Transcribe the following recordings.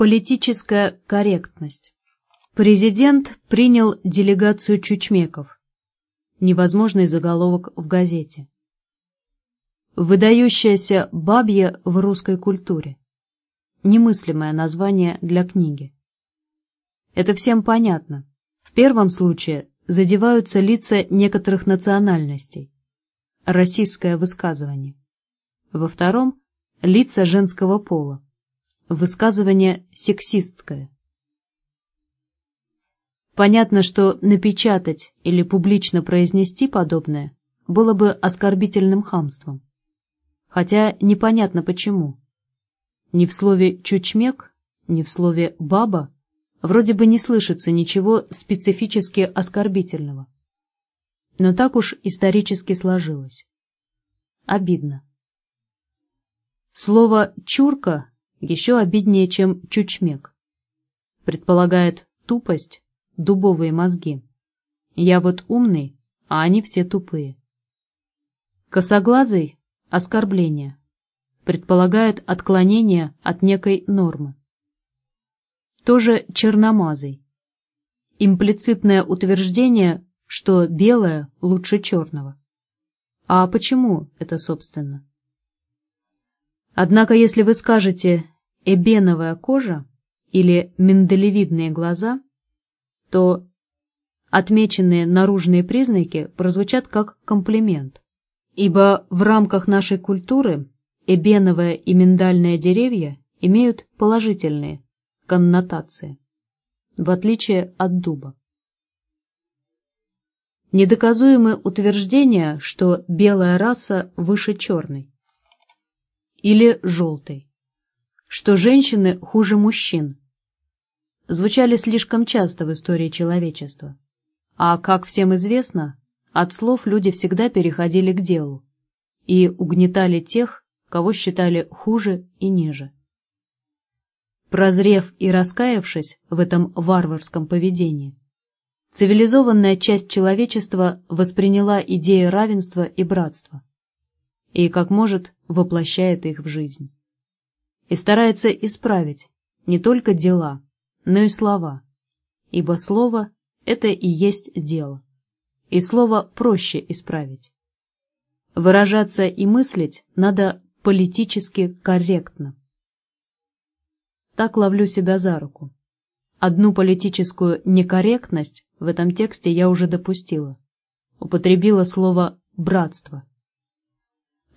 Политическая корректность. Президент принял делегацию чучмеков. Невозможный заголовок в газете. Выдающаяся бабья в русской культуре. Немыслимое название для книги. Это всем понятно. В первом случае задеваются лица некоторых национальностей. Российское высказывание. Во втором – лица женского пола. Высказывание сексистское. Понятно, что напечатать или публично произнести подобное было бы оскорбительным хамством. Хотя непонятно почему. Ни в слове «чучмек», ни в слове «баба» вроде бы не слышится ничего специфически оскорбительного. Но так уж исторически сложилось. Обидно. Слово «чурка» еще обиднее, чем чучмек. Предполагает тупость, дубовые мозги. Я вот умный, а они все тупые. Косоглазый – оскорбление. Предполагает отклонение от некой нормы. Тоже черномазый. Имплицитное утверждение, что белое лучше черного. А почему это, собственно? Однако, если вы скажете «эбеновая кожа» или «миндалевидные глаза», то отмеченные наружные признаки прозвучат как комплимент, ибо в рамках нашей культуры эбеновое и миндальное деревья имеют положительные коннотации, в отличие от дуба. Недоказуемы утверждения, что белая раса выше черной или желтой, что женщины хуже мужчин, звучали слишком часто в истории человечества. А, как всем известно, от слов люди всегда переходили к делу и угнетали тех, кого считали хуже и ниже. Прозрев и раскаявшись в этом варварском поведении, цивилизованная часть человечества восприняла идеи равенства и братства и, как может, воплощает их в жизнь. И старается исправить не только дела, но и слова, ибо слово — это и есть дело, и слово проще исправить. Выражаться и мыслить надо политически корректно. Так ловлю себя за руку. Одну политическую некорректность в этом тексте я уже допустила. Употребила слово «братство».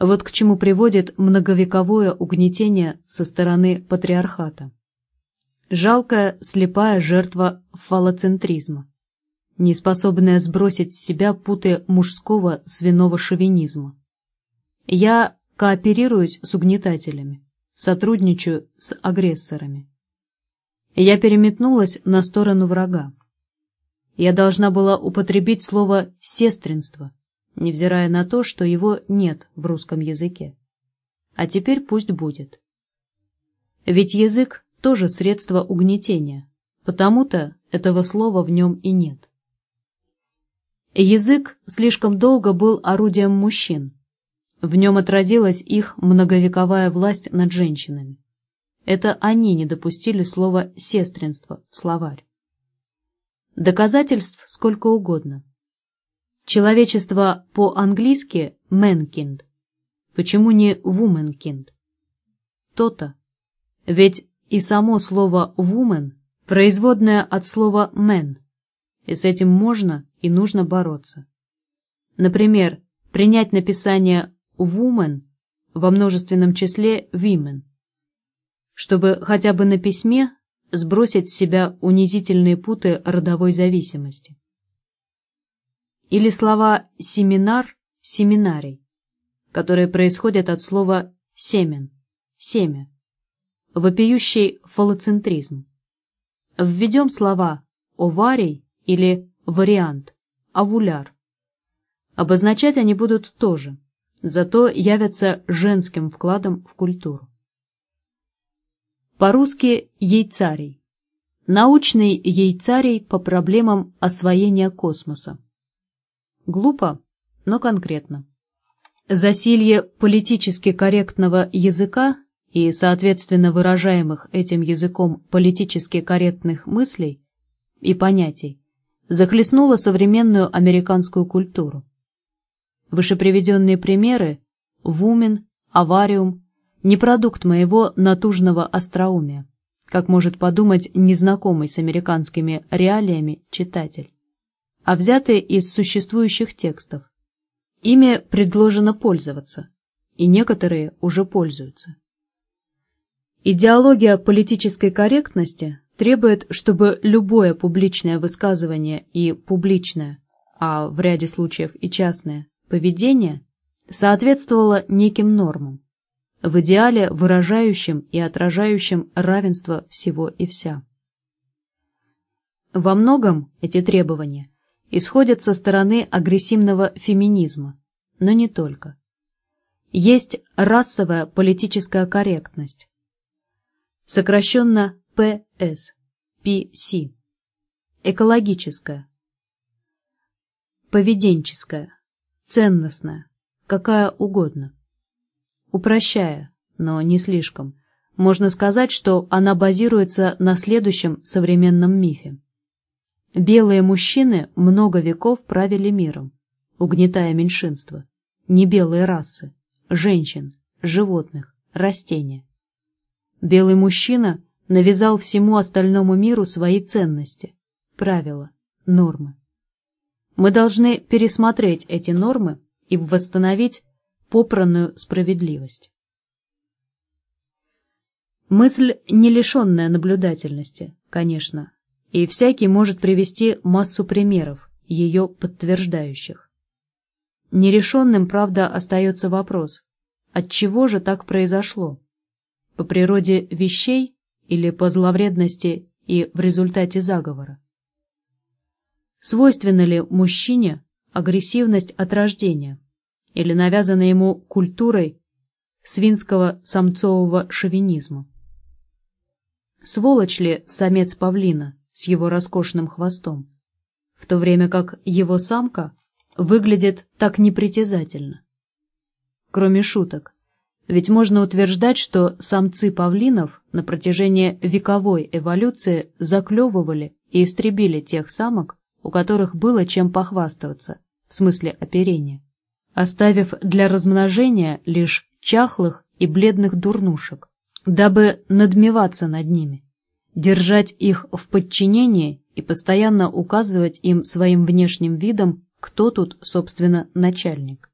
Вот к чему приводит многовековое угнетение со стороны патриархата. Жалкая, слепая жертва фалоцентризма, неспособная сбросить с себя путы мужского свиного шовинизма. Я кооперируюсь с угнетателями, сотрудничаю с агрессорами. Я переметнулась на сторону врага. Я должна была употребить слово «сестринство», невзирая на то, что его нет в русском языке. А теперь пусть будет. Ведь язык тоже средство угнетения, потому-то этого слова в нем и нет. Язык слишком долго был орудием мужчин. В нем отразилась их многовековая власть над женщинами. Это они не допустили слова «сестринство» в словарь. Доказательств сколько угодно. Человечество по-английски «mankind». Почему не «womankind»? То-то. Ведь и само слово «woman» производное от слова «man», и с этим можно и нужно бороться. Например, принять написание «woman» во множественном числе «women», чтобы хотя бы на письме сбросить с себя унизительные путы родовой зависимости. Или слова «семинар», «семинарий», которые происходят от слова «семен», «семя», вопиющий фалоцентризм. Введем слова «оварий» или «вариант», «овуляр». Обозначать они будут тоже, зато явятся женским вкладом в культуру. По-русски «яйцарий». Научный яйцарий по проблемам освоения космоса. Глупо, но конкретно. Засилье политически корректного языка и, соответственно, выражаемых этим языком политически корректных мыслей и понятий, захлестнула современную американскую культуру. Вышеприведенные примеры – Вумен, Авариум – не продукт моего натужного остроумия, как может подумать незнакомый с американскими реалиями читатель, а взятые из существующих текстов. Ими предложено пользоваться, и некоторые уже пользуются. Идеология политической корректности требует, чтобы любое публичное высказывание и публичное, а в ряде случаев и частное, поведение соответствовало неким нормам, в идеале выражающим и отражающим равенство всего и вся. Во многом эти требования исходят со стороны агрессивного феминизма, но не только. Есть расовая политическая корректность, сокращенно ПС, PC, экологическая, поведенческая, ценностная, какая угодно. Упрощая, но не слишком, можно сказать, что она базируется на следующем современном мифе. Белые мужчины много веков правили миром, угнетая меньшинства, не белые расы, женщин, животных, растения. Белый мужчина навязал всему остальному миру свои ценности, правила, нормы. Мы должны пересмотреть эти нормы и восстановить попранную справедливость. Мысль не лишенная наблюдательности, конечно, и всякий может привести массу примеров, ее подтверждающих. Нерешенным, правда, остается вопрос, от чего же так произошло? По природе вещей или по зловредности и в результате заговора? Свойственна ли мужчине агрессивность от рождения или навязана ему культурой свинского самцового шовинизма? Сволочь ли самец павлина с его роскошным хвостом, в то время как его самка выглядит так непритязательно? Кроме шуток, ведь можно утверждать, что самцы павлинов на протяжении вековой эволюции заклевывали и истребили тех самок, у которых было чем похвастаться, в смысле оперения, оставив для размножения лишь чахлых и бледных дурнушек, дабы надмеваться над ними, держать их в подчинении и постоянно указывать им своим внешним видом, кто тут, собственно, начальник.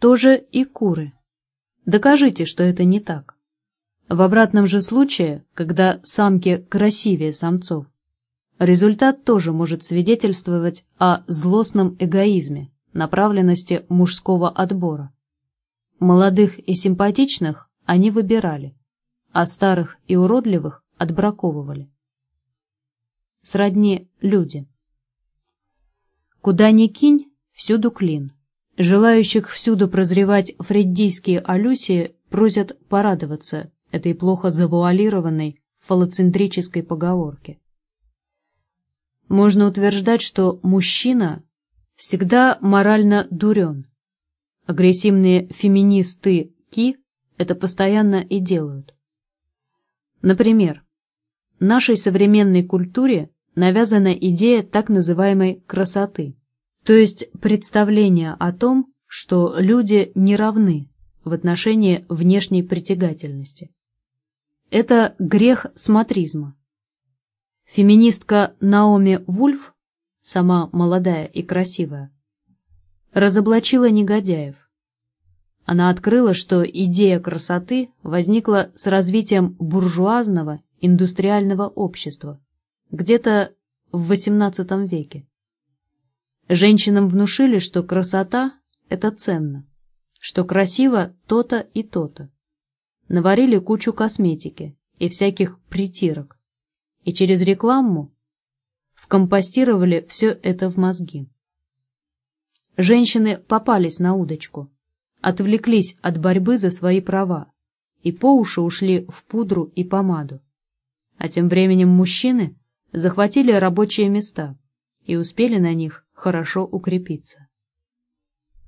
Тоже и куры – Докажите, что это не так. В обратном же случае, когда самки красивее самцов, результат тоже может свидетельствовать о злостном эгоизме, направленности мужского отбора. Молодых и симпатичных они выбирали, а старых и уродливых отбраковывали. Сродни люди. Куда ни кинь, всюду клин. Желающих всюду прозревать фреддийские аллюсии просят порадоваться этой плохо завуалированной фалоцентрической поговорке. Можно утверждать, что мужчина всегда морально дурен. Агрессивные феминисты Ки это постоянно и делают. Например, нашей современной культуре навязана идея так называемой красоты – то есть представление о том, что люди не равны в отношении внешней притягательности. Это грех смотризма. Феминистка Наоми Вульф, сама молодая и красивая, разоблачила негодяев. Она открыла, что идея красоты возникла с развитием буржуазного индустриального общества где-то в XVIII веке. Женщинам внушили, что красота – это ценно, что красиво то-то и то-то. Наварили кучу косметики и всяких притирок, и через рекламу вкомпостировали все это в мозги. Женщины попались на удочку, отвлеклись от борьбы за свои права и по уши ушли в пудру и помаду. А тем временем мужчины захватили рабочие места и успели на них хорошо укрепиться.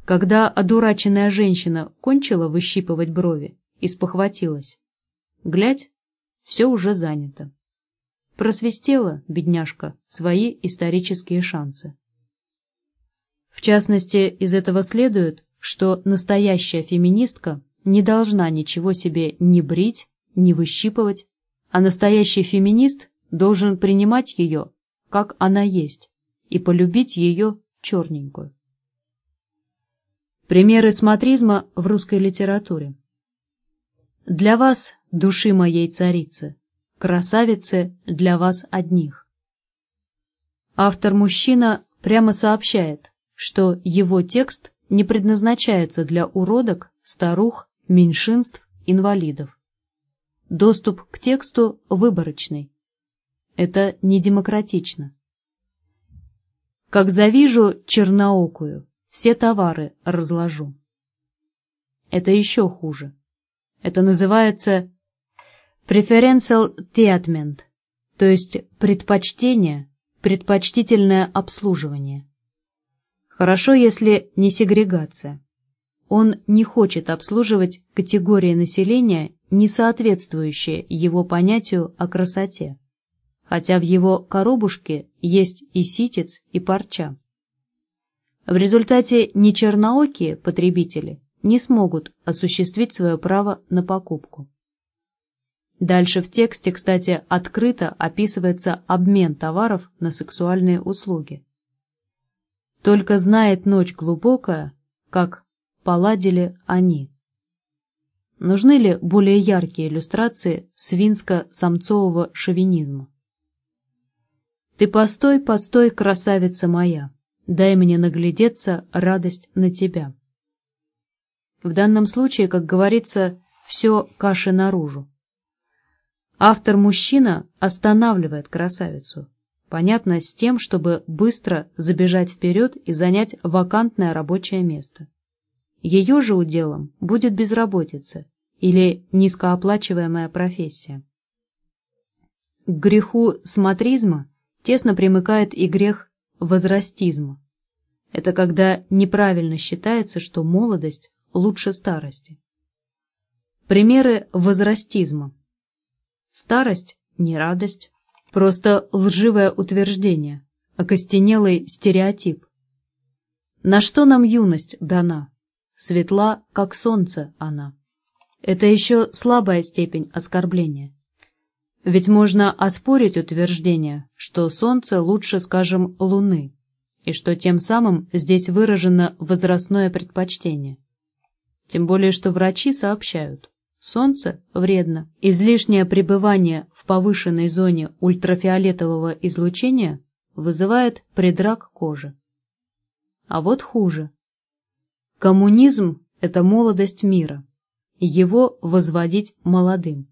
Когда одураченная женщина кончила выщипывать брови и спохватилась, Глядь, все уже занято. Просвистела, бедняжка, свои исторические шансы. В частности, из этого следует, что настоящая феминистка не должна ничего себе ни брить, ни выщипывать, а настоящий феминист должен принимать ее, как она есть, и полюбить ее черненькую. Примеры смотризма в русской литературе. Для вас, души моей царицы, красавицы для вас одних. Автор-мужчина прямо сообщает, что его текст не предназначается для уродок, старух, меньшинств, инвалидов. Доступ к тексту выборочный. Это не демократично. Как завижу черноокую, все товары разложу. Это еще хуже. Это называется preferential treatment, то есть предпочтение, предпочтительное обслуживание. Хорошо, если не сегрегация. Он не хочет обслуживать категории населения, не соответствующие его понятию о красоте, хотя в его коробушке есть и ситец, и парча. В результате нечерноокие потребители не смогут осуществить свое право на покупку. Дальше в тексте, кстати, открыто описывается обмен товаров на сексуальные услуги. Только знает ночь глубокая, как поладили они. Нужны ли более яркие иллюстрации свинско-самцового шовинизма? Ты постой, постой, красавица моя, дай мне наглядеться радость на тебя. В данном случае, как говорится, все каши наружу. Автор-мужчина останавливает красавицу, Понятно, с тем, чтобы быстро забежать вперед и занять вакантное рабочее место. Ее же уделом будет безработица или низкооплачиваемая профессия. К греху смотризма тесно примыкает и грех возрастизма. Это когда неправильно считается, что молодость лучше старости. Примеры возрастизма. Старость – не радость, Просто лживое утверждение, окостенелый стереотип. На что нам юность дана? Светла, как солнце она. Это еще слабая степень оскорбления. Ведь можно оспорить утверждение, что солнце лучше, скажем, луны, и что тем самым здесь выражено возрастное предпочтение. Тем более, что врачи сообщают, Солнце вредно. Излишнее пребывание в повышенной зоне ультрафиолетового излучения вызывает предрак кожи. А вот хуже. Коммунизм – это молодость мира. Его возводить молодым.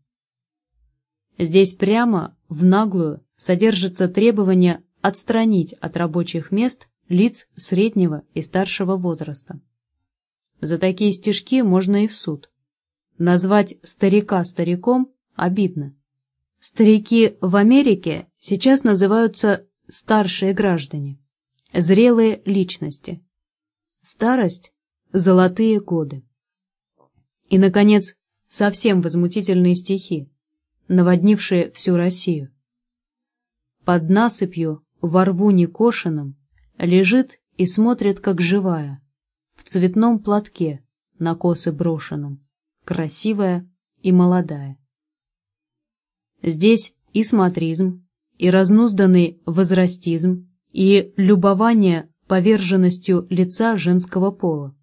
Здесь прямо, в наглую, содержится требование отстранить от рабочих мест лиц среднего и старшего возраста. За такие стишки можно и в суд. Назвать старика стариком обидно. Старики в Америке сейчас называются старшие граждане, зрелые личности. Старость – золотые годы. И, наконец, совсем возмутительные стихи, наводнившие всю Россию. Под насыпью во рву некошенном лежит и смотрит, как живая, в цветном платке на косы брошенном красивая и молодая. Здесь и смотризм, и разнузданный возрастизм, и любование поверженностью лица женского пола,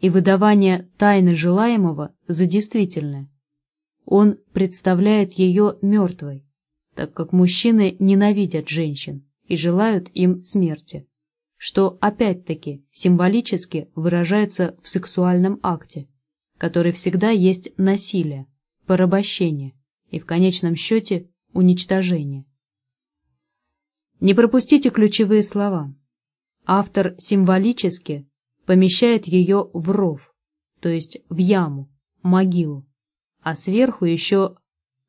и выдавание тайны желаемого за действительное. Он представляет ее мертвой, так как мужчины ненавидят женщин и желают им смерти, что опять-таки символически выражается в сексуальном акте, который всегда есть насилие, порабощение и в конечном счете уничтожение. Не пропустите ключевые слова. Автор символически помещает ее в ров, то есть в яму, могилу, а сверху еще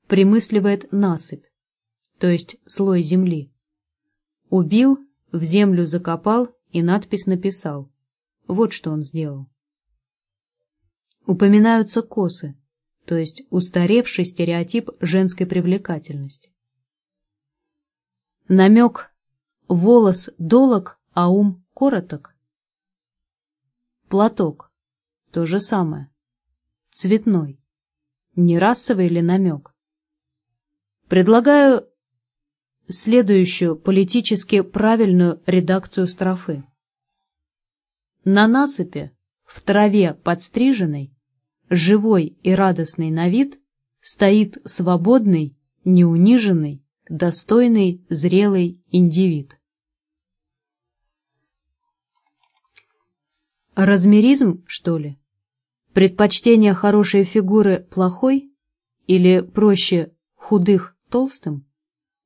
примысливает насыпь, то есть слой земли. Убил, в землю закопал и надпись написал. Вот что он сделал. Упоминаются косы, то есть устаревший стереотип женской привлекательности. Намек «волос долог, а ум короток». Платок – то же самое. Цветной. Не расовый ли намек? Предлагаю следующую политически правильную редакцию строфы. На насыпи, в траве подстриженной, живой и радостный на вид, стоит свободный, неуниженный, достойный, зрелый индивид. Размеризм, что ли? Предпочтение хорошей фигуры плохой? Или, проще, худых толстым?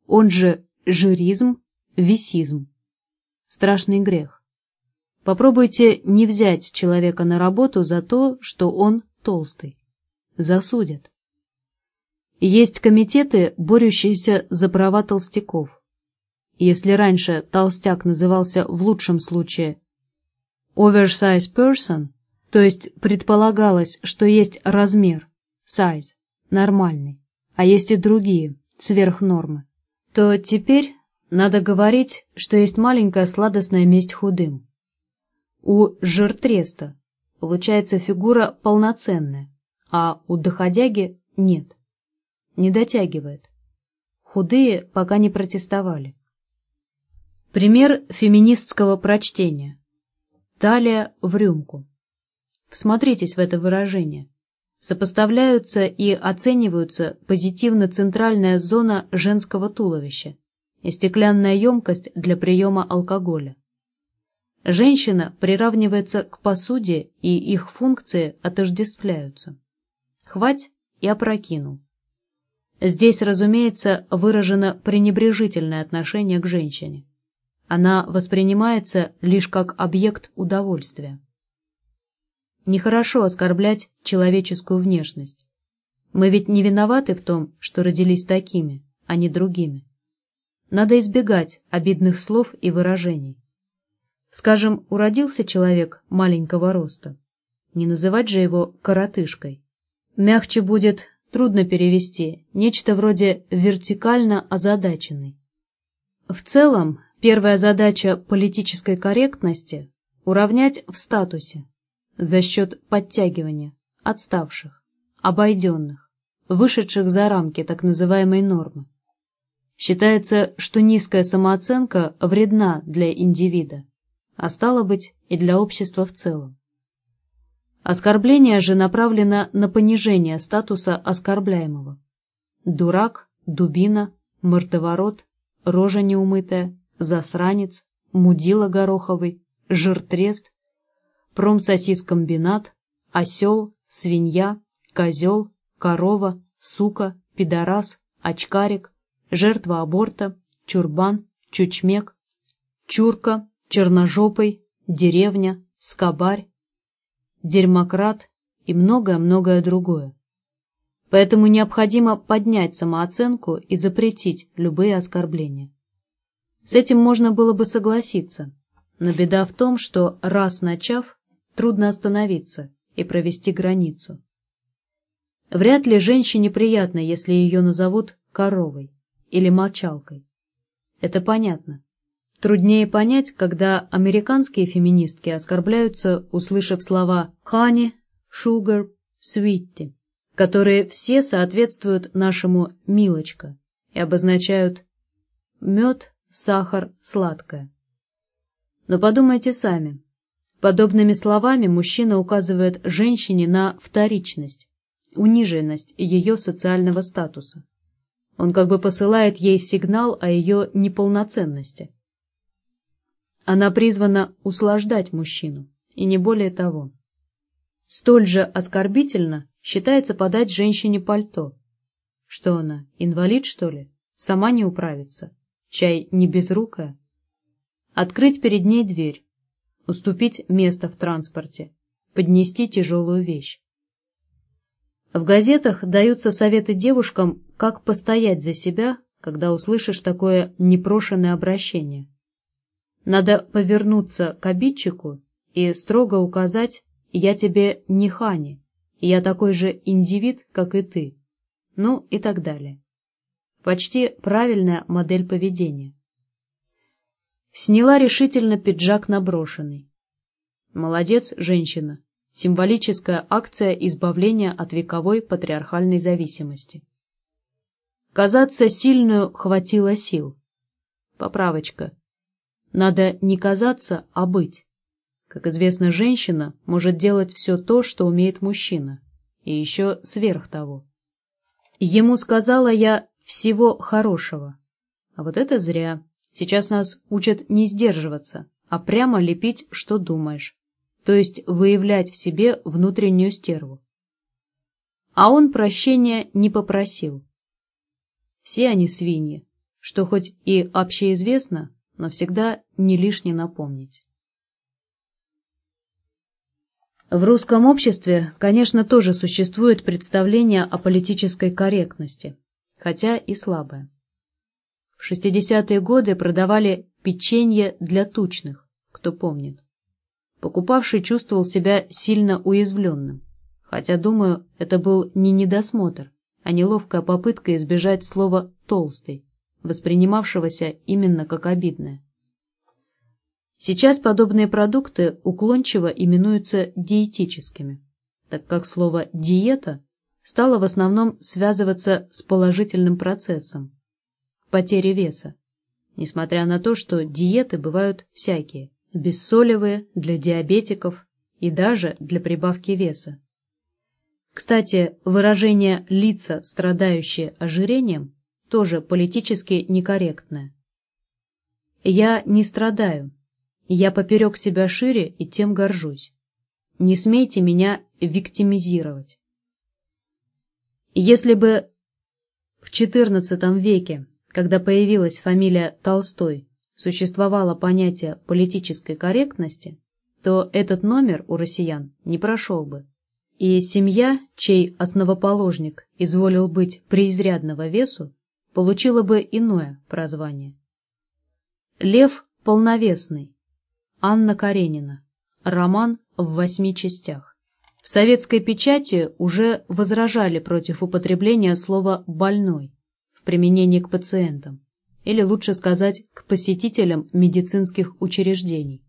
Он же жиризм, весизм. Страшный грех. Попробуйте не взять человека на работу за то, что он толстый. Засудят. Есть комитеты, борющиеся за права толстяков. Если раньше толстяк назывался в лучшем случае oversize person, то есть предполагалось, что есть размер, size, нормальный, а есть и другие, сверх нормы, то теперь надо говорить, что есть маленькая сладостная месть худым. У жиртреста получается фигура полноценная, а у доходяги нет не дотягивает. Худые пока не протестовали. Пример феминистского прочтения. Талия в рюмку. Всмотритесь в это выражение. Сопоставляются и оцениваются позитивно центральная зона женского туловища и стеклянная емкость для приема алкоголя. Женщина приравнивается к посуде, и их функции отождествляются. Хвать и опрокинул. Здесь, разумеется, выражено пренебрежительное отношение к женщине. Она воспринимается лишь как объект удовольствия. Нехорошо оскорблять человеческую внешность. Мы ведь не виноваты в том, что родились такими, а не другими. Надо избегать обидных слов и выражений. Скажем, уродился человек маленького роста. Не называть же его коротышкой. Мягче будет Трудно перевести, нечто вроде вертикально озадаченный. В целом, первая задача политической корректности – уравнять в статусе за счет подтягивания отставших, обойденных, вышедших за рамки так называемой нормы. Считается, что низкая самооценка вредна для индивида, а стало быть и для общества в целом. Оскорбление же направлено на понижение статуса оскорбляемого. Дурак, дубина, мордоворот, рожа неумытая, засранец, мудила гороховый, жиртрест, промсосискомбинат, осел, свинья, козел, корова, сука, пидорас, очкарик, жертва аборта, чурбан, чучмек, чурка, черножопый, деревня, скобарь, дерьмократ и многое-многое другое. Поэтому необходимо поднять самооценку и запретить любые оскорбления. С этим можно было бы согласиться, но беда в том, что раз начав, трудно остановиться и провести границу. Вряд ли женщине приятно, если ее назовут коровой или молчалкой. Это понятно. Труднее понять, когда американские феминистки оскорбляются, услышав слова «honey», «sugar», «sweetie», которые все соответствуют нашему «милочка» и обозначают «мед», «сахар», «сладкое». Но подумайте сами. Подобными словами мужчина указывает женщине на вторичность, униженность ее социального статуса. Он как бы посылает ей сигнал о ее неполноценности. Она призвана услаждать мужчину, и не более того. Столь же оскорбительно считается подать женщине пальто. Что она, инвалид, что ли? Сама не управится. Чай не безрукая. Открыть перед ней дверь. Уступить место в транспорте. Поднести тяжелую вещь. В газетах даются советы девушкам, как постоять за себя, когда услышишь такое непрошенное обращение. Надо повернуться к обидчику и строго указать «я тебе не Хани» я такой же индивид, как и ты, ну и так далее. Почти правильная модель поведения. Сняла решительно пиджак наброшенный. Молодец, женщина. Символическая акция избавления от вековой патриархальной зависимости. Казаться сильную хватило сил. Поправочка. Надо не казаться, а быть. Как известно, женщина может делать все то, что умеет мужчина, и еще сверх того. Ему сказала я всего хорошего. А вот это зря. Сейчас нас учат не сдерживаться, а прямо лепить, что думаешь, то есть выявлять в себе внутреннюю стерву. А он прощения не попросил. Все они свиньи, что хоть и общеизвестно, но всегда не лишне напомнить. В русском обществе, конечно, тоже существует представление о политической корректности, хотя и слабое. В 60-е годы продавали печенье для тучных, кто помнит. Покупавший чувствовал себя сильно уязвленным, хотя, думаю, это был не недосмотр, а неловкая попытка избежать слова «толстый», воспринимавшегося именно как обидное. Сейчас подобные продукты уклончиво именуются диетическими, так как слово «диета» стало в основном связываться с положительным процессом – потери веса, несмотря на то, что диеты бывают всякие, бессолевые, для диабетиков и даже для прибавки веса. Кстати, выражение «лица, страдающие ожирением» тоже политически некорректное. Я не страдаю, я поперек себя шире и тем горжусь. Не смейте меня виктимизировать. Если бы в XIV веке, когда появилась фамилия Толстой, существовало понятие политической корректности, то этот номер у россиян не прошел бы. И семья, чей основоположник изволил быть преизрядного весу, получила бы иное прозвание. Лев полновесный, Анна Каренина. Роман в восьми частях. В советской печати уже возражали против употребления слова «больной» в применении к пациентам, или лучше сказать, к посетителям медицинских учреждений.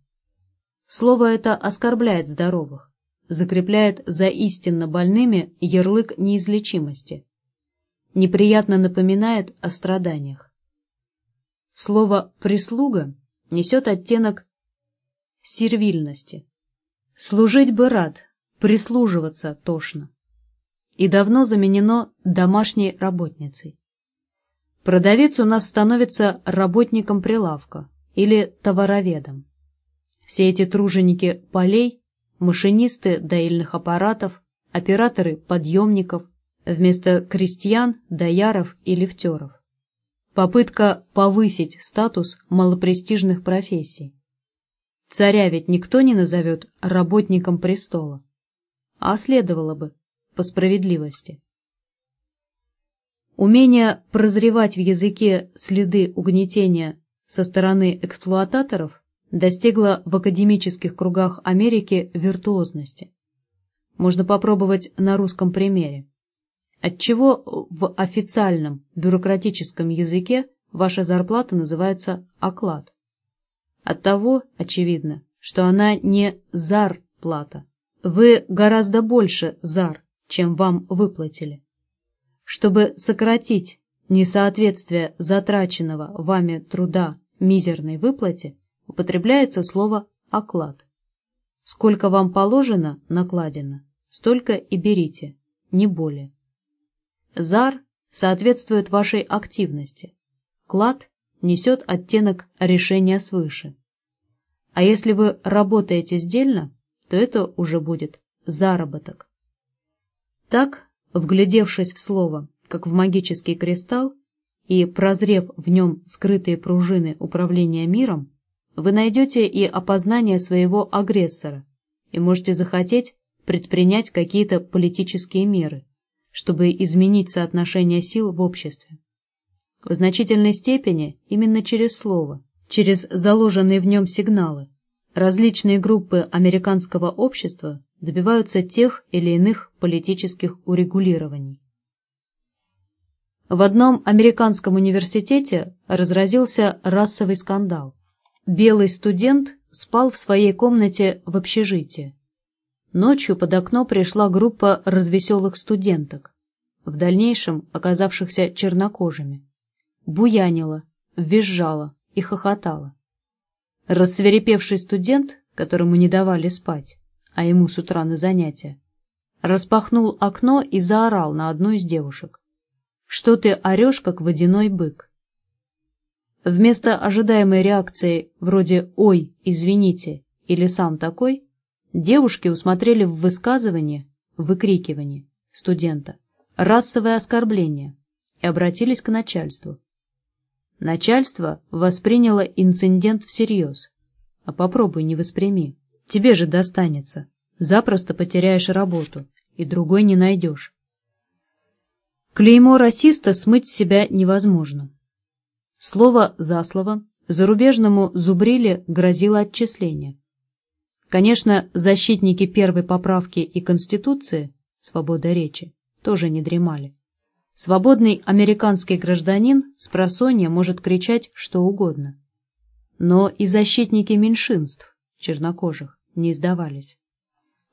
Слово это оскорбляет здоровых, закрепляет за истинно больными ярлык неизлечимости, неприятно напоминает о страданиях. Слово «прислуга» несет оттенок сервильности. Служить бы рад, прислуживаться тошно. И давно заменено домашней работницей. Продавец у нас становится работником прилавка или товароведом. Все эти труженики полей, машинисты доильных аппаратов, операторы подъемников, вместо крестьян, дояров и лифтеров. Попытка повысить статус малопрестижных профессий. Царя ведь никто не назовет работником престола. А следовало бы, по справедливости. Умение прозревать в языке следы угнетения со стороны эксплуататоров достигло в академических кругах Америки виртуозности. Можно попробовать на русском примере. Отчего в официальном бюрократическом языке ваша зарплата называется оклад? От того, очевидно, что она не зарплата. Вы гораздо больше зар, чем вам выплатили. Чтобы сократить несоответствие затраченного вами труда мизерной выплате, употребляется слово «оклад». Сколько вам положено, накладено, столько и берите, не более. Зар соответствует вашей активности, клад несет оттенок решения свыше. А если вы работаете сдельно, то это уже будет заработок. Так, вглядевшись в слово, как в магический кристалл, и прозрев в нем скрытые пружины управления миром, вы найдете и опознание своего агрессора и можете захотеть предпринять какие-то политические меры, чтобы изменить соотношение сил в обществе. В значительной степени именно через слово, через заложенные в нем сигналы, различные группы американского общества добиваются тех или иных политических урегулирований. В одном американском университете разразился расовый скандал. Белый студент спал в своей комнате в общежитии. Ночью под окно пришла группа развеселых студенток, в дальнейшем оказавшихся чернокожими. Буянила, визжала и хохотала. Рассверепевший студент, которому не давали спать, а ему с утра на занятия, распахнул окно и заорал на одну из девушек. «Что ты орешь, как водяной бык?» Вместо ожидаемой реакции вроде «Ой, извините» или «Сам такой», девушки усмотрели в высказывании, выкрикивании студента расовое оскорбление и обратились к начальству. Начальство восприняло инцидент всерьез. А попробуй не восприми. Тебе же достанется. Запросто потеряешь работу, и другой не найдешь. Клеймо расиста смыть с себя невозможно. Слово за слово зарубежному зубриле грозило отчисление. Конечно, защитники первой поправки и Конституции, свобода речи, тоже не дремали. Свободный американский гражданин с просонья может кричать что угодно. Но и защитники меньшинств, чернокожих, не сдавались.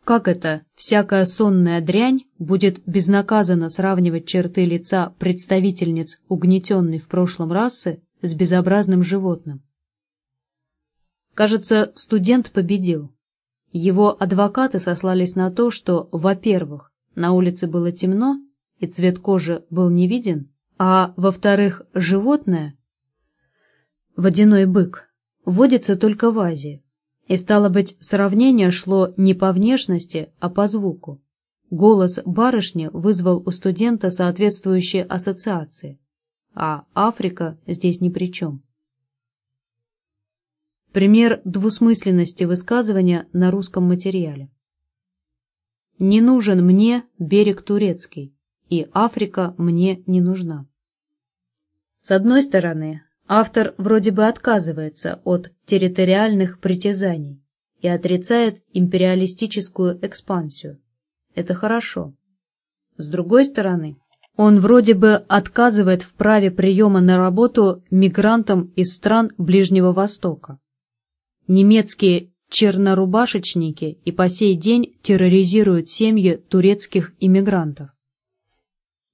Как это всякая сонная дрянь будет безнаказанно сравнивать черты лица представительниц угнетенной в прошлом расы с безобразным животным? Кажется, студент победил. Его адвокаты сослались на то, что, во-первых, на улице было темно, и цвет кожи был не виден, а, во-вторых, животное, водяной бык, водится только в Азии, и, стало быть, сравнение шло не по внешности, а по звуку. Голос барышни вызвал у студента соответствующие ассоциации, а Африка здесь ни при чем. Пример двусмысленности высказывания на русском материале. «Не нужен мне берег турецкий, и Африка мне не нужна». С одной стороны, автор вроде бы отказывается от территориальных притязаний и отрицает империалистическую экспансию. Это хорошо. С другой стороны, он вроде бы отказывает в праве приема на работу мигрантам из стран Ближнего Востока. Немецкие чернорубашечники и по сей день терроризируют семьи турецких иммигрантов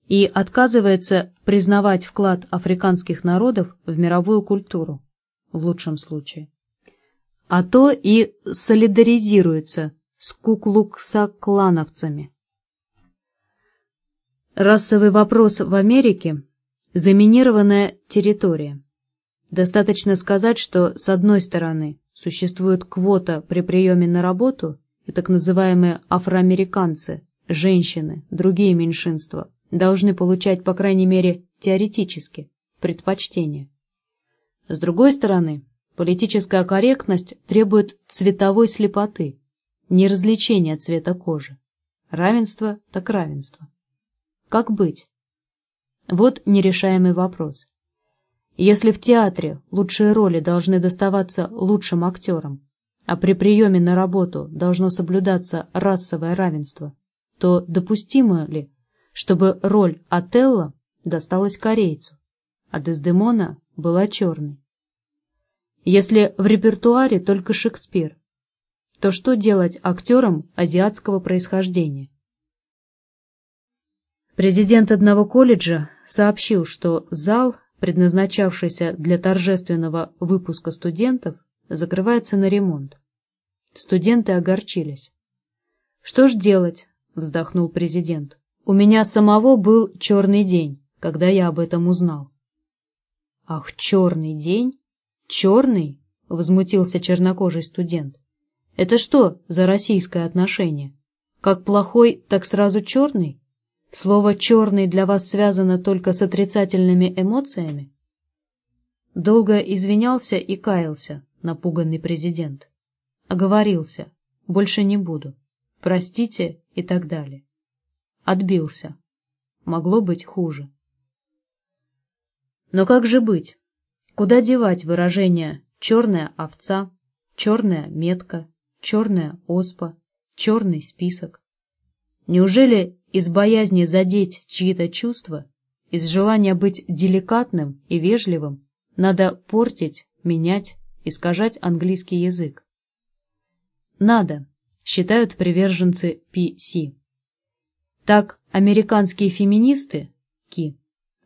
и отказывается признавать вклад африканских народов в мировую культуру, в лучшем случае. А то и солидаризируется с куклукса-клановцами. Расовый вопрос в Америке – заминированная территория. Достаточно сказать, что с одной стороны существует квота при приеме на работу и так называемые афроамериканцы, женщины, другие меньшинства должны получать, по крайней мере, теоретически, предпочтение. С другой стороны, политическая корректность требует цветовой слепоты, не развлечения цвета кожи. Равенство так равенство. Как быть? Вот нерешаемый вопрос. Если в театре лучшие роли должны доставаться лучшим актерам, а при приеме на работу должно соблюдаться расовое равенство, то допустимо ли, чтобы роль Отелло досталась корейцу, а Дездемона была черной. Если в репертуаре только Шекспир, то что делать актерам азиатского происхождения? Президент одного колледжа сообщил, что зал, предназначавшийся для торжественного выпуска студентов, закрывается на ремонт. Студенты огорчились. «Что ж делать?» — вздохнул президент. У меня самого был черный день, когда я об этом узнал. Ах, черный день? Черный? Возмутился чернокожий студент. Это что за российское отношение? Как плохой, так сразу черный? Слово «черный» для вас связано только с отрицательными эмоциями? Долго извинялся и каялся напуганный президент. Оговорился. Больше не буду. Простите и так далее. Отбился. Могло быть хуже. Но как же быть? Куда девать выражения «черная овца», «черная метка», «черная оспа», черный список. Неужели из боязни задеть чьи-то чувства, из желания быть деликатным и вежливым, надо портить, менять, искажать английский язык? Надо, считают приверженцы PC. Так американские феминисты, Ки,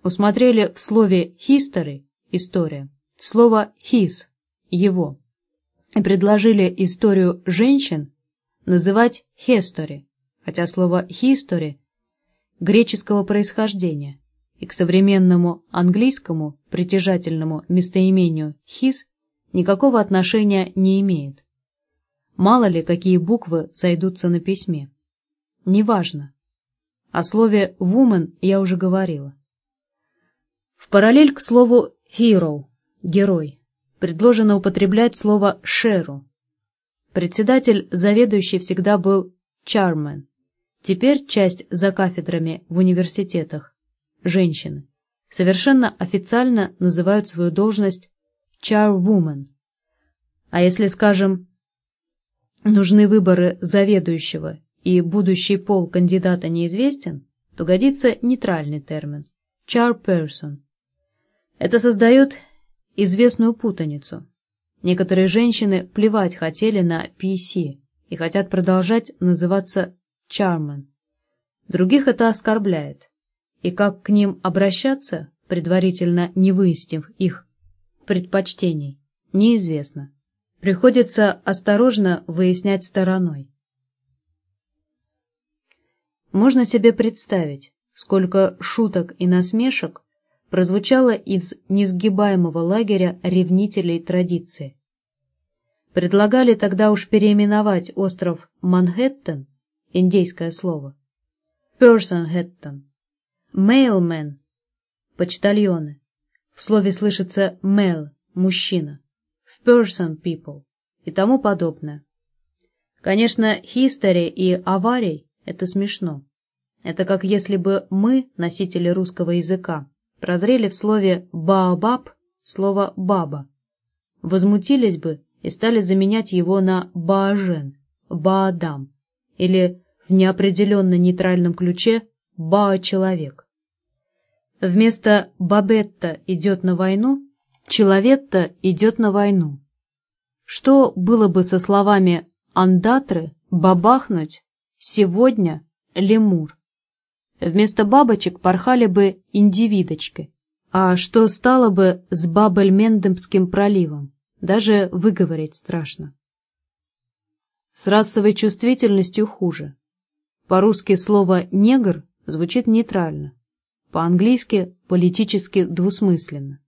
усмотрели в слове history, история, слово his, его, и предложили историю женщин называть history, хотя слово history греческого происхождения и к современному английскому притяжательному местоимению his никакого отношения не имеет. Мало ли, какие буквы сойдутся на письме. Неважно. О слове «woman» я уже говорила. В параллель к слову «hero» — «герой» предложено употреблять слово «шеру». Председатель, заведующий всегда был «charman». Теперь часть за кафедрами в университетах, женщины, совершенно официально называют свою должность «charwoman». А если, скажем, нужны выборы заведующего и будущий пол кандидата неизвестен, то годится нейтральный термин «chairperson». Это создает известную путаницу. Некоторые женщины плевать хотели на PC и хотят продолжать называться Charman. Других это оскорбляет. И как к ним обращаться, предварительно не выяснив их предпочтений, неизвестно. Приходится осторожно выяснять стороной. Можно себе представить, сколько шуток и насмешек прозвучало из несгибаемого лагеря ревнителей традиции. Предлагали тогда уж переименовать остров Манхэттен, индейское слово, Персонхэттен, Мейлмен, почтальоны. В слове слышится male, мужчина, в person people и тому подобное. Конечно, history и аварий – это смешно. Это как если бы мы, носители русского языка, прозрели в слове «баобаб» слово «баба». Возмутились бы и стали заменять его на «баажен», «баадам» или в неопределенно нейтральном ключе «баа-человек». Вместо «бабетта идет на войну» «человетта идет на войну». Что было бы со словами «андатры», «бабахнуть», «сегодня», «лемур»? Вместо бабочек порхали бы индивидочки. А что стало бы с Бабель-Мендемским проливом? Даже выговорить страшно. С расовой чувствительностью хуже. По-русски слово «негр» звучит нейтрально. По-английски политически двусмысленно.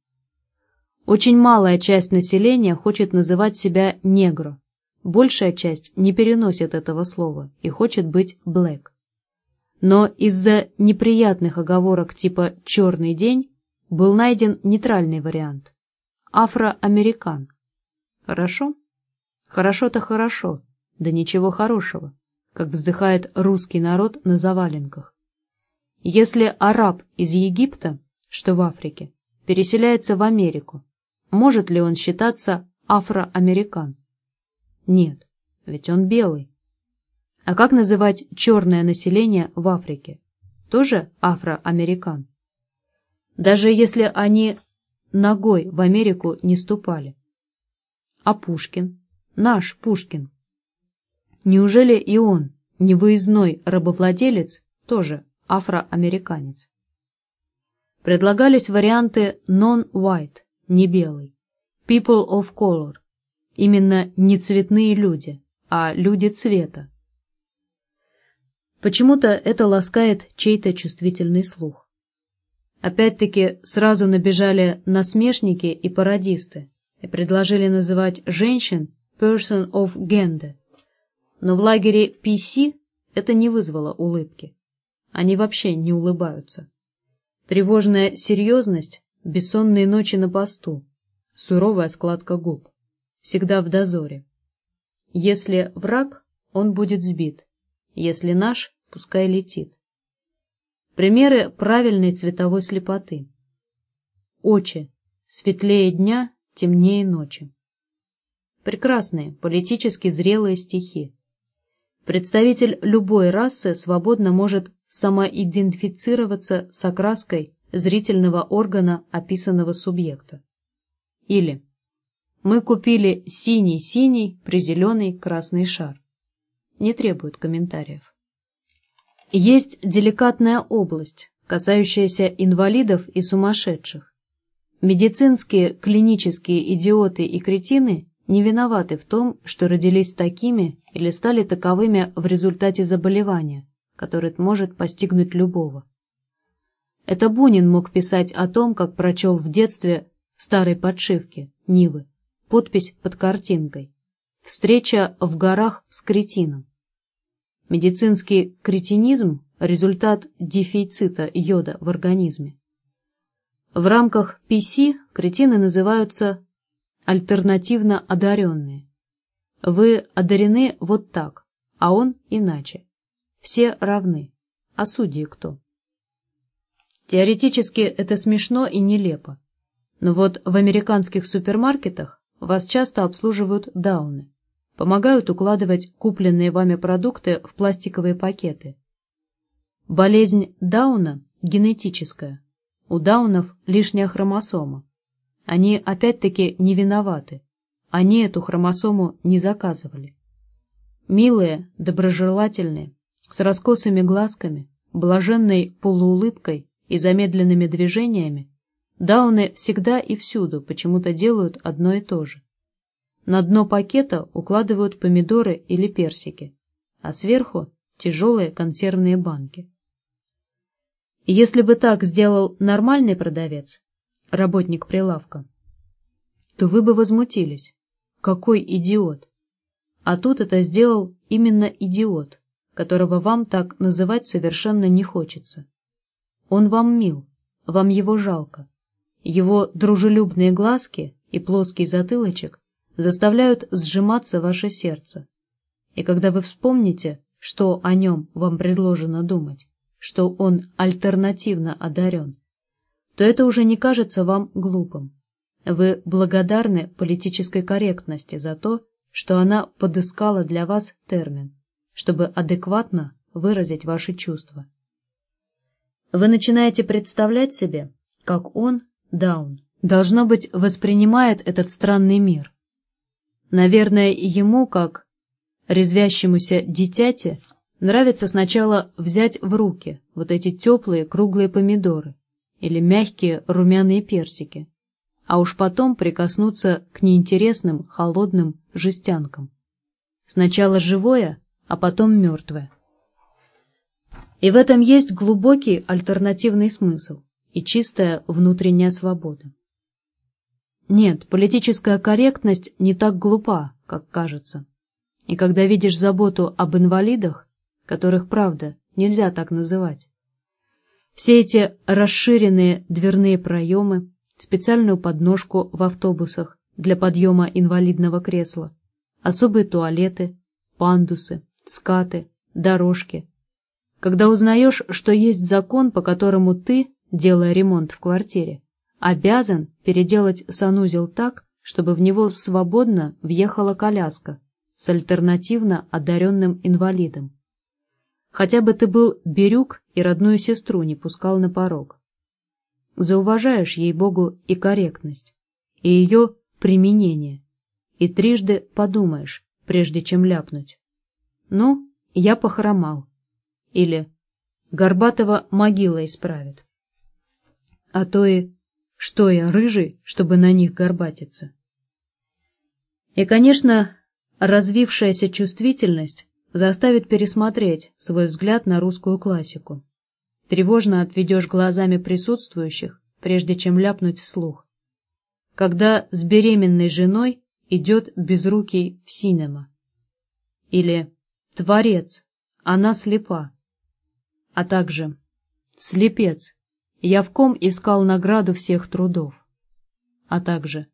Очень малая часть населения хочет называть себя негро. Большая часть не переносит этого слова и хочет быть black. Но из-за неприятных оговорок типа «черный день» был найден нейтральный вариант – афроамерикан. Хорошо? Хорошо-то хорошо, да ничего хорошего, как вздыхает русский народ на заваленках. Если араб из Египта, что в Африке, переселяется в Америку, может ли он считаться афроамерикан? Нет, ведь он белый. А как называть черное население в Африке? Тоже афроамерикан? Даже если они ногой в Америку не ступали. А Пушкин? Наш Пушкин. Неужели и он, невыездной рабовладелец, тоже афроамериканец? Предлагались варианты non-white, не белый, people of color, именно не цветные люди, а люди цвета, Почему-то это ласкает чей-то чувствительный слух. Опять-таки сразу набежали насмешники и пародисты и предложили называть женщин person of gender. Но в лагере PC это не вызвало улыбки. Они вообще не улыбаются. Тревожная серьезность, бессонные ночи на посту, суровая складка губ. Всегда в дозоре. Если враг, он будет сбит. Если наш, пускай летит. Примеры правильной цветовой слепоты. Очи. Светлее дня, темнее ночи. Прекрасные, политически зрелые стихи. Представитель любой расы свободно может самоидентифицироваться с окраской зрительного органа описанного субъекта. Или «Мы купили синий-синий при зеленый красный шар». Не требует комментариев. Есть деликатная область, касающаяся инвалидов и сумасшедших. Медицинские клинические идиоты и кретины не виноваты в том, что родились такими или стали таковыми в результате заболевания, которое может постигнуть любого. Это Бунин мог писать о том, как прочел в детстве в старой подшивке Нивы подпись под картинкой «Встреча в горах с кретином». Медицинский кретинизм – результат дефицита йода в организме. В рамках PC кретины называются альтернативно одаренные. Вы одарены вот так, а он иначе. Все равны. А судьи кто? Теоретически это смешно и нелепо. Но вот в американских супермаркетах вас часто обслуживают дауны. Помогают укладывать купленные вами продукты в пластиковые пакеты. Болезнь Дауна генетическая. У даунов лишняя хромосома. Они опять-таки не виноваты. Они эту хромосому не заказывали. Милые, доброжелательные, с раскосыми глазками, блаженной полуулыбкой и замедленными движениями, дауны всегда и всюду почему-то делают одно и то же. На дно пакета укладывают помидоры или персики, а сверху тяжелые консервные банки. Если бы так сделал нормальный продавец, работник прилавка, то вы бы возмутились. Какой идиот! А тут это сделал именно идиот, которого вам так называть совершенно не хочется. Он вам мил, вам его жалко. Его дружелюбные глазки и плоский затылочек заставляют сжиматься ваше сердце. И когда вы вспомните, что о нем вам предложено думать, что он альтернативно одарен, то это уже не кажется вам глупым. Вы благодарны политической корректности за то, что она подыскала для вас термин, чтобы адекватно выразить ваши чувства. Вы начинаете представлять себе, как он, Даун, должно быть, воспринимает этот странный мир. Наверное, ему, как резвящемуся дитяте, нравится сначала взять в руки вот эти теплые круглые помидоры, или мягкие румяные персики, а уж потом прикоснуться к неинтересным холодным жестянкам. Сначала живое, а потом мертвое. И в этом есть глубокий альтернативный смысл и чистая внутренняя свобода. Нет, политическая корректность не так глупа, как кажется. И когда видишь заботу об инвалидах, которых, правда, нельзя так называть, все эти расширенные дверные проемы, специальную подножку в автобусах для подъема инвалидного кресла, особые туалеты, пандусы, скаты, дорожки. Когда узнаешь, что есть закон, по которому ты, делая ремонт в квартире, обязан переделать санузел так, чтобы в него свободно въехала коляска с альтернативно одаренным инвалидом. Хотя бы ты был берюк и родную сестру не пускал на порог. Зауважаешь ей-богу и корректность, и ее применение, и трижды подумаешь, прежде чем ляпнуть. Ну, я похромал. Или Горбатова могила исправит. А то и что я рыжий, чтобы на них горбатиться. И, конечно, развившаяся чувствительность заставит пересмотреть свой взгляд на русскую классику. Тревожно отведешь глазами присутствующих, прежде чем ляпнуть вслух. Когда с беременной женой идет безрукий в синема. Или «Творец, она слепа». А также «Слепец, я в ком искал награду всех трудов». А также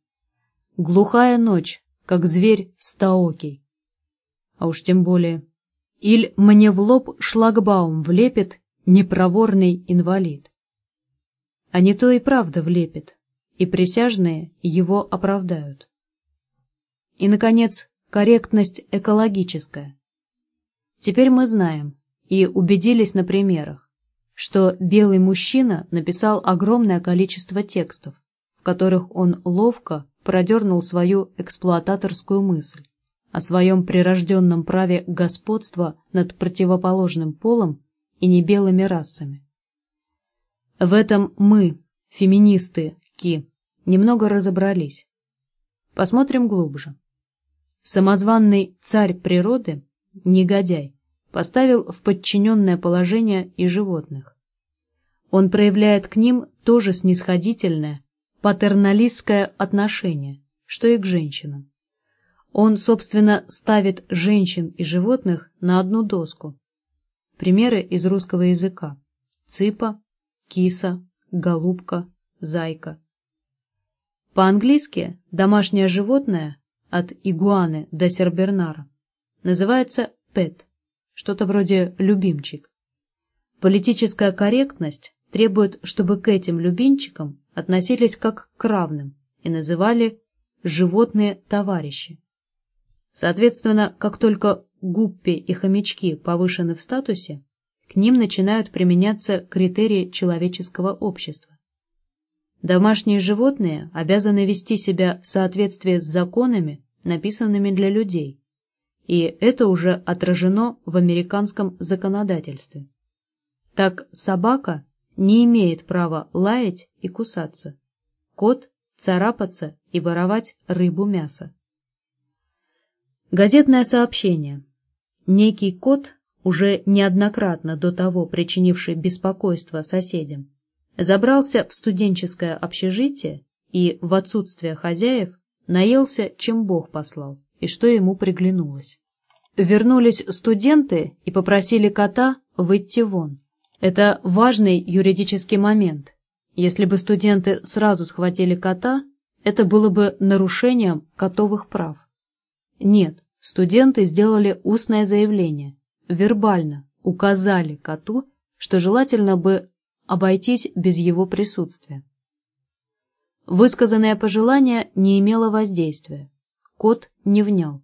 «Глухая ночь, как зверь стаокий» а уж тем более. Иль мне в лоб шлагбаум влепит непроворный инвалид. А не то и правда влепит, и присяжные его оправдают. И, наконец, корректность экологическая. Теперь мы знаем и убедились на примерах, что белый мужчина написал огромное количество текстов, в которых он ловко продернул свою эксплуататорскую мысль о своем прирожденном праве господства над противоположным полом и небелыми расами. В этом мы, феминисты Ки, немного разобрались. Посмотрим глубже. Самозванный царь природы, негодяй, поставил в подчиненное положение и животных. Он проявляет к ним тоже снисходительное, патерналистское отношение, что и к женщинам. Он, собственно, ставит женщин и животных на одну доску. Примеры из русского языка. Цыпа, киса, голубка, зайка. По-английски домашнее животное от игуаны до сербернара называется pet, что-то вроде любимчик. Политическая корректность требует, чтобы к этим любимчикам относились как к равным и называли животные-товарищи. Соответственно, как только гуппи и хомячки повышены в статусе, к ним начинают применяться критерии человеческого общества. Домашние животные обязаны вести себя в соответствии с законами, написанными для людей, и это уже отражено в американском законодательстве. Так собака не имеет права лаять и кусаться, кот – царапаться и воровать рыбу мясо. Газетное сообщение. Некий кот, уже неоднократно до того причинивший беспокойство соседям, забрался в студенческое общежитие и, в отсутствие хозяев, наелся, чем Бог послал, и что ему приглянулось. Вернулись студенты и попросили кота выйти вон. Это важный юридический момент. Если бы студенты сразу схватили кота, это было бы нарушением котовых прав. Нет, студенты сделали устное заявление, вербально указали коту, что желательно бы обойтись без его присутствия. Высказанное пожелание не имело воздействия. Кот не внял.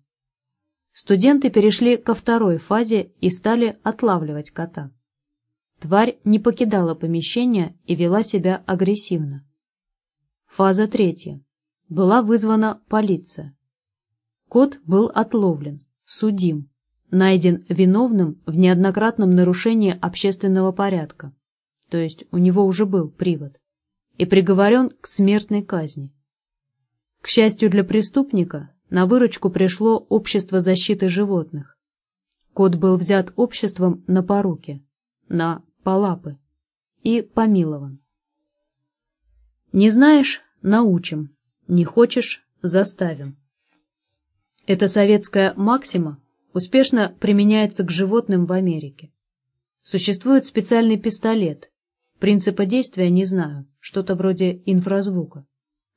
Студенты перешли ко второй фазе и стали отлавливать кота. Тварь не покидала помещение и вела себя агрессивно. Фаза третья. Была вызвана полиция. Кот был отловлен, судим, найден виновным в неоднократном нарушении общественного порядка, то есть у него уже был привод, и приговорен к смертной казни. К счастью для преступника, на выручку пришло Общество защиты животных. Кот был взят обществом на поруки, на полапы и помилован. Не знаешь – научим, не хочешь – заставим. Эта советская максима успешно применяется к животным в Америке. Существует специальный пистолет, принципа действия не знаю, что-то вроде инфразвука,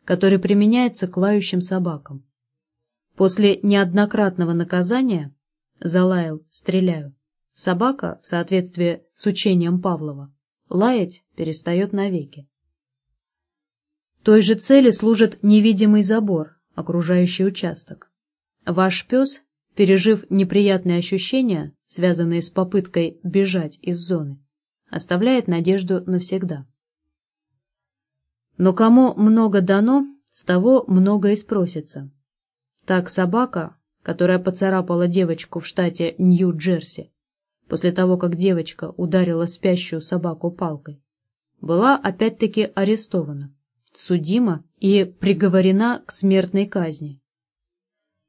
который применяется к лающим собакам. После неоднократного наказания «залаял, стреляю» собака, в соответствии с учением Павлова, лаять перестает навеки. Той же цели служит невидимый забор, окружающий участок. Ваш пес, пережив неприятные ощущения, связанные с попыткой бежать из зоны, оставляет надежду навсегда. Но кому много дано, с того много и спросится. Так собака, которая поцарапала девочку в штате Нью-Джерси, после того, как девочка ударила спящую собаку палкой, была опять-таки арестована, судима и приговорена к смертной казни.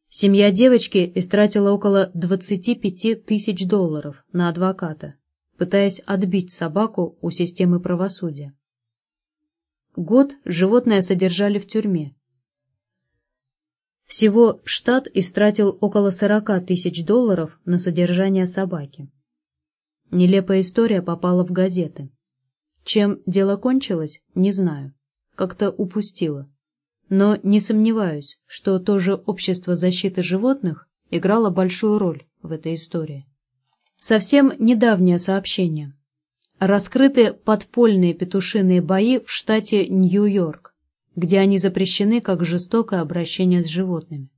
Семья девочки истратила около 25 тысяч долларов на адвоката, пытаясь отбить собаку у системы правосудия. Год животное содержали в тюрьме. Всего штат истратил около 40 тысяч долларов на содержание собаки. Нелепая история попала в газеты. Чем дело кончилось, не знаю. Как-то упустила. Но не сомневаюсь, что тоже общество защиты животных играло большую роль в этой истории. Совсем недавнее сообщение. Раскрыты подпольные петушиные бои в штате Нью-Йорк, где они запрещены как жестокое обращение с животными.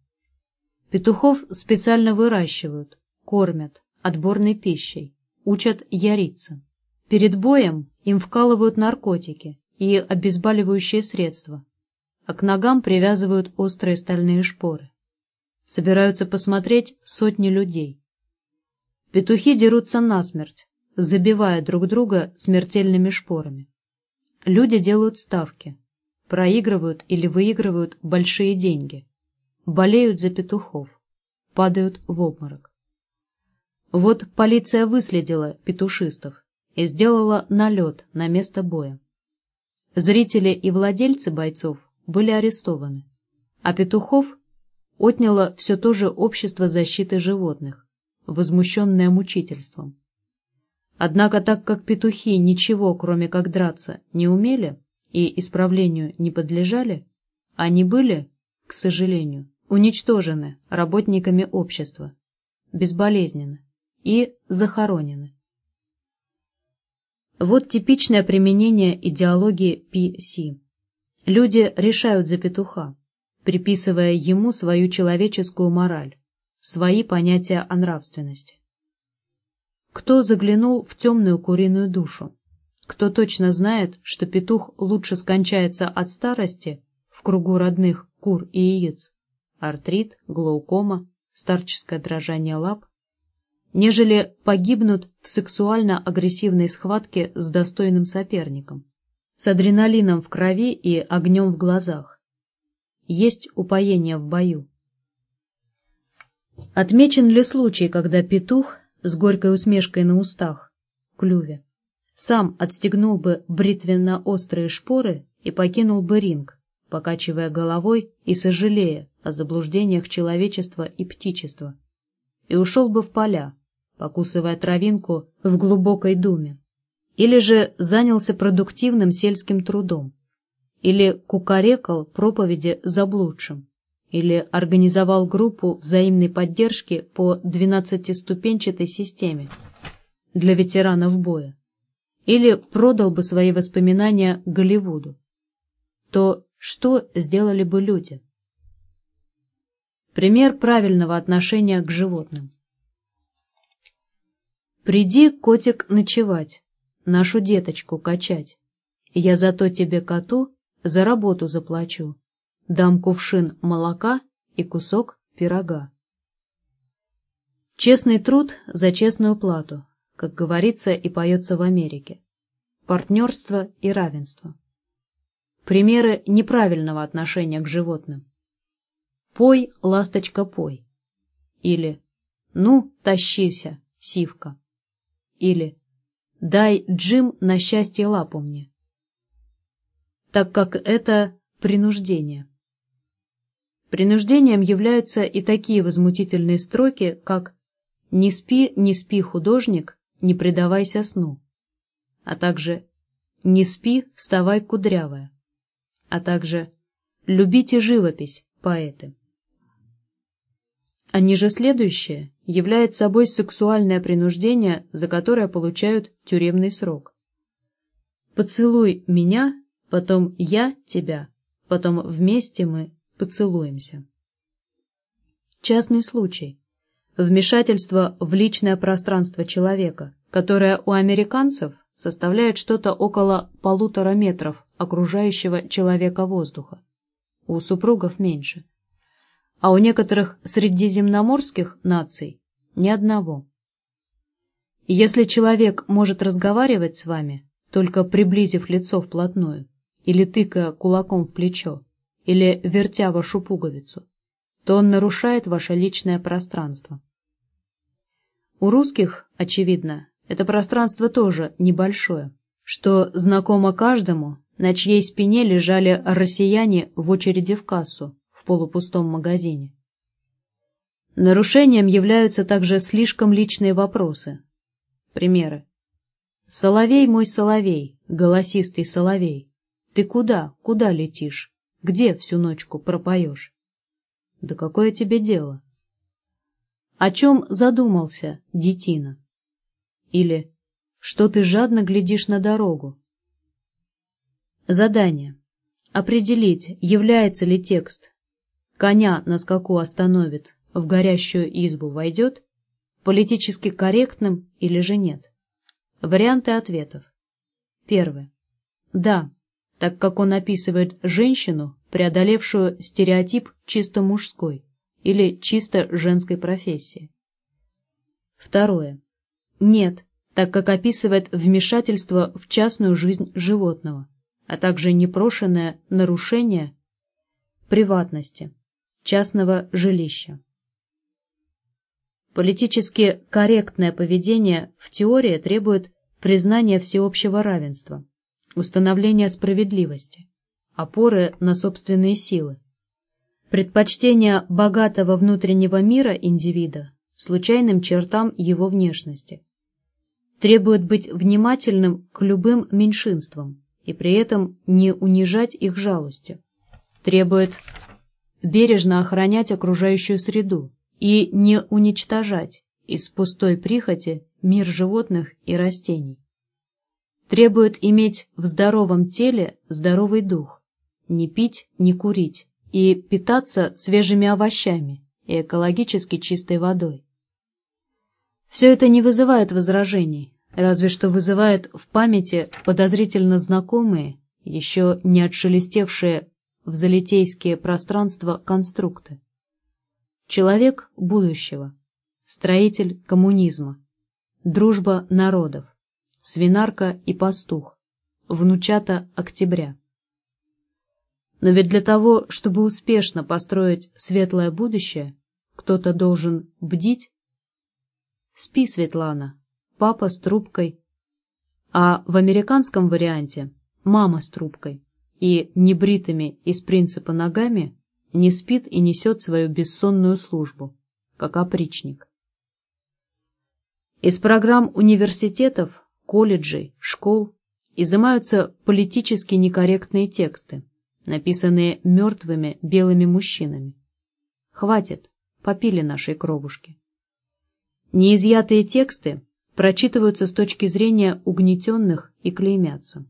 Петухов специально выращивают, кормят, отборной пищей, учат яриться. Перед боем им вкалывают наркотики и обезболивающие средства, а к ногам привязывают острые стальные шпоры. Собираются посмотреть сотни людей. Петухи дерутся насмерть, забивая друг друга смертельными шпорами. Люди делают ставки, проигрывают или выигрывают большие деньги, болеют за петухов, падают в обморок. Вот полиция выследила петушистов и сделала налет на место боя. Зрители и владельцы бойцов были арестованы, а петухов отняло все то же общество защиты животных, возмущенное мучительством. Однако так как петухи ничего, кроме как драться, не умели и исправлению не подлежали, они были, к сожалению, уничтожены работниками общества, безболезненно и захоронены. Вот типичное применение идеологии PC. Люди решают за петуха, приписывая ему свою человеческую мораль, свои понятия о нравственности. Кто заглянул в темную куриную душу? Кто точно знает, что петух лучше скончается от старости в кругу родных кур и яиц, артрит, глаукома, старческое дрожание лап, нежели погибнут в сексуально-агрессивной схватке с достойным соперником, с адреналином в крови и огнем в глазах. Есть упоение в бою. Отмечен ли случай, когда петух с горькой усмешкой на устах, клюве, сам отстегнул бы бритвенно-острые шпоры и покинул бы ринг, покачивая головой и сожалея о заблуждениях человечества и птичества, и ушел бы в поля, покусывая травинку в глубокой думе, или же занялся продуктивным сельским трудом, или кукарекал проповеди заблудшим, или организовал группу взаимной поддержки по 12-ступенчатой системе для ветеранов боя, или продал бы свои воспоминания Голливуду, то что сделали бы люди? Пример правильного отношения к животным. «Приди, котик, ночевать, нашу деточку качать. Я зато тебе, коту, за работу заплачу дам кувшин молока и кусок пирога. Честный труд за честную плату, как говорится и поется в Америке. Партнерство и равенство. Примеры неправильного отношения к животным. «Пой, ласточка, пой». Или «Ну, тащися, сивка». Или «Дай, Джим, на счастье лапу мне». Так как это принуждение. Принуждением являются и такие возмутительные строки, как «Не спи, не спи, художник, не предавайся сну», а также «Не спи, вставай, кудрявая», а также «Любите живопись, поэты». Они же следующее является собой сексуальное принуждение, за которое получают тюремный срок. «Поцелуй меня, потом я тебя, потом вместе мы Поцелуемся. Частный случай. Вмешательство в личное пространство человека, которое у американцев составляет что-то около полутора метров окружающего человека воздуха. У супругов меньше. А у некоторых средиземноморских наций ни одного. Если человек может разговаривать с вами, только приблизив лицо вплотную или тыкая кулаком в плечо, или вертя вашу пуговицу, то он нарушает ваше личное пространство. У русских, очевидно, это пространство тоже небольшое, что знакомо каждому, на чьей спине лежали россияне в очереди в кассу в полупустом магазине. Нарушением являются также слишком личные вопросы. Примеры. «Соловей мой соловей, голосистый соловей, ты куда, куда летишь? Где всю ночку пропоешь? Да какое тебе дело? О чем задумался, детина? Или что ты жадно глядишь на дорогу? Задание. Определить, является ли текст. Коня на скаку остановит, в горящую избу войдет, политически корректным или же нет? Варианты ответов. Первое. Да, так как он описывает женщину, преодолевшую стереотип чисто мужской или чисто женской профессии. Второе. Нет, так как описывает вмешательство в частную жизнь животного, а также непрошенное нарушение приватности, частного жилища. Политически корректное поведение в теории требует признания всеобщего равенства, установления справедливости, опоры на собственные силы, предпочтения богатого внутреннего мира индивида случайным чертам его внешности, требует быть внимательным к любым меньшинствам и при этом не унижать их жалостью, требует бережно охранять окружающую среду и не уничтожать из пустой прихоти мир животных и растений. Требует иметь в здоровом теле здоровый дух, не пить, не курить и питаться свежими овощами и экологически чистой водой. Все это не вызывает возражений, разве что вызывает в памяти подозрительно знакомые, еще не отшелестевшие в залитейские пространства конструкты. Человек будущего, строитель коммунизма, дружба народов, свинарка и пастух, внучата октября. Но ведь для того, чтобы успешно построить светлое будущее, кто-то должен бдить. Спи, Светлана, папа с трубкой, а в американском варианте мама с трубкой и небритыми из принципа ногами не спит и несет свою бессонную службу, как опричник. Из программ университетов, колледжей, школ изымаются политически некорректные тексты, написанные мертвыми белыми мужчинами. Хватит, попили нашей кровушки. Неизъятые тексты прочитываются с точки зрения угнетенных и клеймятся.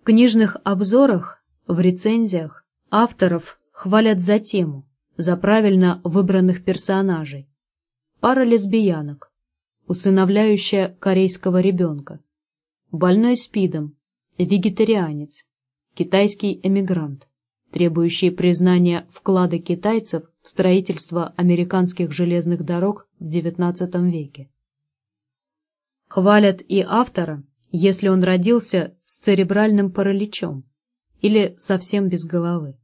В книжных обзорах, в рецензиях авторов хвалят за тему, за правильно выбранных персонажей. Пара лесбиянок, усыновляющая корейского ребенка, больной СПИДом, вегетарианец, китайский эмигрант, требующий признания вклада китайцев в строительство американских железных дорог в XIX веке. Хвалят и автора, если он родился с церебральным параличом или совсем без головы.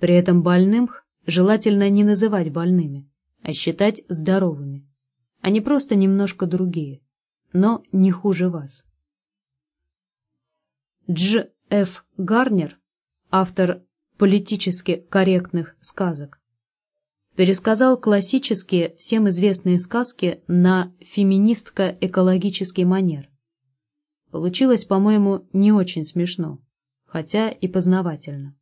При этом больным желательно не называть больными, а считать здоровыми. Они просто немножко другие, но не хуже вас. Дж. Ф. Гарнер, автор политически корректных сказок, пересказал классические, всем известные сказки на феминистко-экологический манер. Получилось, по-моему, не очень смешно, хотя и познавательно.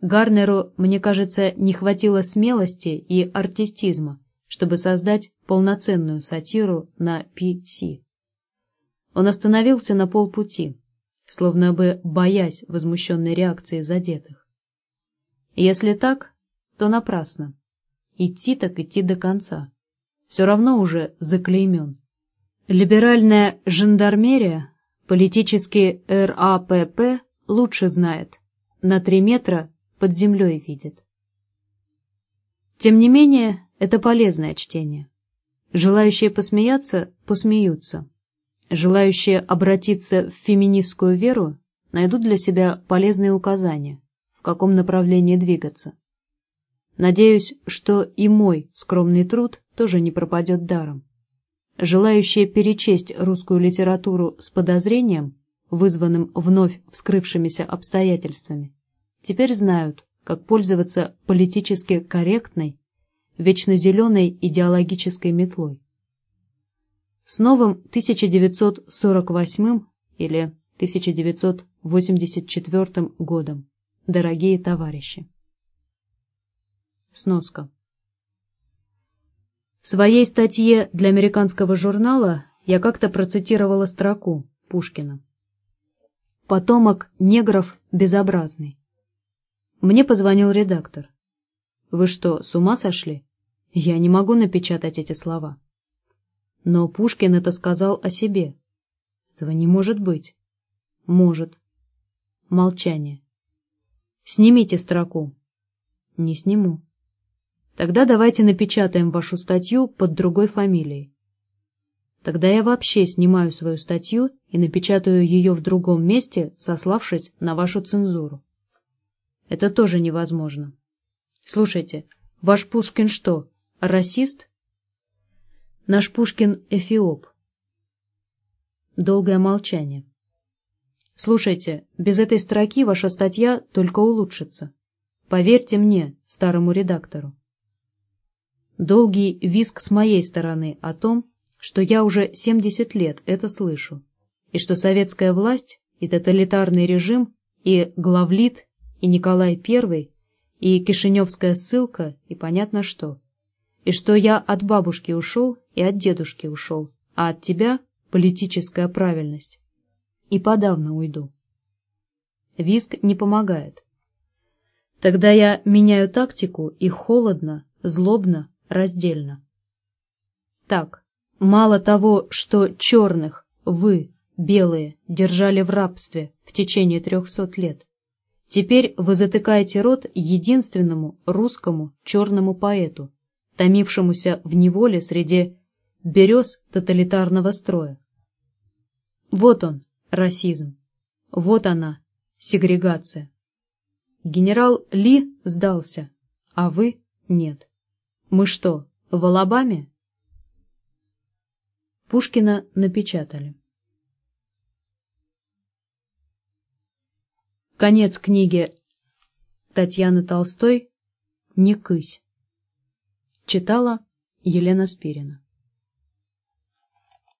Гарнеру, мне кажется, не хватило смелости и артистизма, чтобы создать полноценную сатиру на PC. Он остановился на полпути, словно бы боясь возмущенной реакции задетых. Если так, то напрасно. Идти так идти до конца. Все равно уже заклеймен. Либеральная жандармерия, политический РАПП лучше знает. На три метра под землей видит. Тем не менее, это полезное чтение. Желающие посмеяться – посмеются. Желающие обратиться в феминистскую веру найдут для себя полезные указания, в каком направлении двигаться. Надеюсь, что и мой скромный труд тоже не пропадет даром. Желающие перечесть русскую литературу с подозрением, вызванным вновь вскрывшимися обстоятельствами, теперь знают, как пользоваться политически корректной, вечно зеленой идеологической метлой. С новым 1948 или 1984 годом, дорогие товарищи. Сноска. В своей статье для американского журнала я как-то процитировала строку Пушкина. «Потомок негров безобразный». Мне позвонил редактор. «Вы что, с ума сошли? Я не могу напечатать эти слова. Но Пушкин это сказал о себе. Этого не может быть. Может. Молчание. Снимите строку. Не сниму. Тогда давайте напечатаем вашу статью под другой фамилией. Тогда я вообще снимаю свою статью и напечатаю ее в другом месте, сославшись на вашу цензуру. Это тоже невозможно. Слушайте, ваш Пушкин что, расист? Наш Пушкин эфиоп. Долгое молчание. Слушайте, без этой строки ваша статья только улучшится. Поверьте мне, старому редактору. Долгий виск с моей стороны о том, что я уже 70 лет это слышу, и что советская власть и тоталитарный режим, и главлит, и Николай I, и Кишиневская ссылка, и понятно что. И что я от бабушки ушел и от дедушки ушел, а от тебя политическая правильность. И подавно уйду. Виск не помогает. Тогда я меняю тактику и холодно, злобно, раздельно. Так, Мало того, что черных вы, белые, держали в рабстве в течение трехсот лет, теперь вы затыкаете рот единственному русскому черному поэту, томившемуся в неволе среди берез тоталитарного строя. Вот он, расизм. Вот она, сегрегация. Генерал Ли сдался, а вы нет. Мы что, в Алабаме? Пушкина напечатали. Конец книги Татьяны Толстой «Не кысь». Читала Елена Спирина.